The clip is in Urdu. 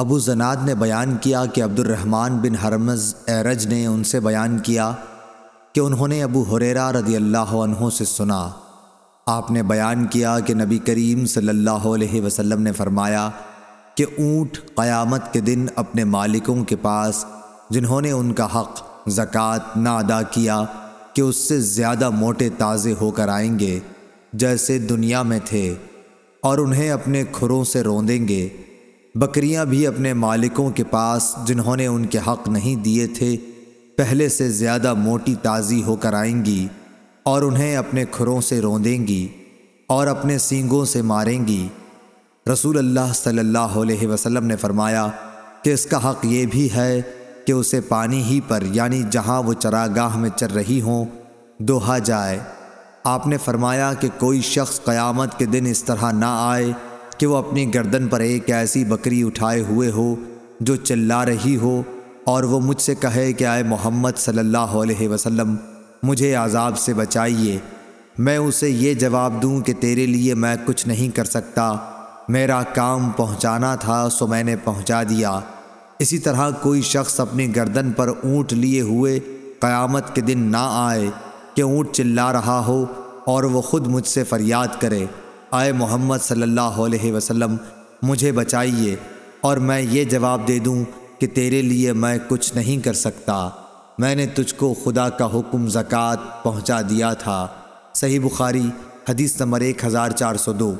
ابو زناد نے بیان کیا کہ عبد الرحمن بن حرمز ایرج نے ان سے بیان کیا کہ انہوں نے ابو حریرہ رضی اللہ عنہ سے سنا۔ آپ نے بیان کیا کہ نبی کریم صلی اللہ علیہ وسلم نے فرمایا کہ اونٹ قیامت کے دن اپنے مالکوں کے پاس جنہوں نے ان کا حق، زکوٰۃ نہ ادا کیا کہ اس سے زیادہ موٹے تازے ہو کر آئیں گے جیسے دنیا میں تھے اور انہیں اپنے کھروں سے روندیں گے۔ بکریاں بھی اپنے مالکوں کے پاس جنہوں نے ان کے حق نہیں دیے تھے، پہلے سے زیادہ موٹی تازی ہو کر آئیں گی اور انہیں اپنے کھروں سے روندیں گی اور اپنے سینگوں سے ماریں گی۔ رسول اللہ صلی اللہ علیہ وسلم نے فرمایا کہ اس کا حق یہ بھی ہے کہ اسے پانی ہی پر یعنی جہاں وہ چراگاہ میں چر رہی ہوں، دوہا جائے۔ آپ نے فرمایا کہ کوئی شخص قیامت کے دن اس طرح نہ آئے کہ وہ اپنی گردن پر ایک ایسی بکری اٹھائے ہوئے ہو جو چلا رہی ہو اور وہ مجھ سے کہے کہ آئے محمد صلی اللہ علیہ وسلم، مجھے عذاب سے بچائیے۔ میں اسے یہ جواب دوں کہ تیرے لیے میں کچھ نہیں کر سکتا۔ میرا کام پہنچانا تھا سو میں نے پہنچا دیا۔ اسی طرح کوئی شخص اپنی گردن پر اونٹ لیے ہوئے قیامت کے دن نہ آئے کہ اونٹ چلا رہا ہو اور وہ خود مجھ سے فریاد کرے۔ آئے محمد صلی اللہ علیہ وسلم، مجھے بچائیے اور میں یہ جواب دے دوں کہ تیرے لیے میں کچھ نہیں کر سکتا۔ میں نے تجھ کو خدا کا حکم زکوٰۃ پہنچا دیا تھا۔ صحیح بخاری، حدیث نمبر ایک ہزار چار سو دو۔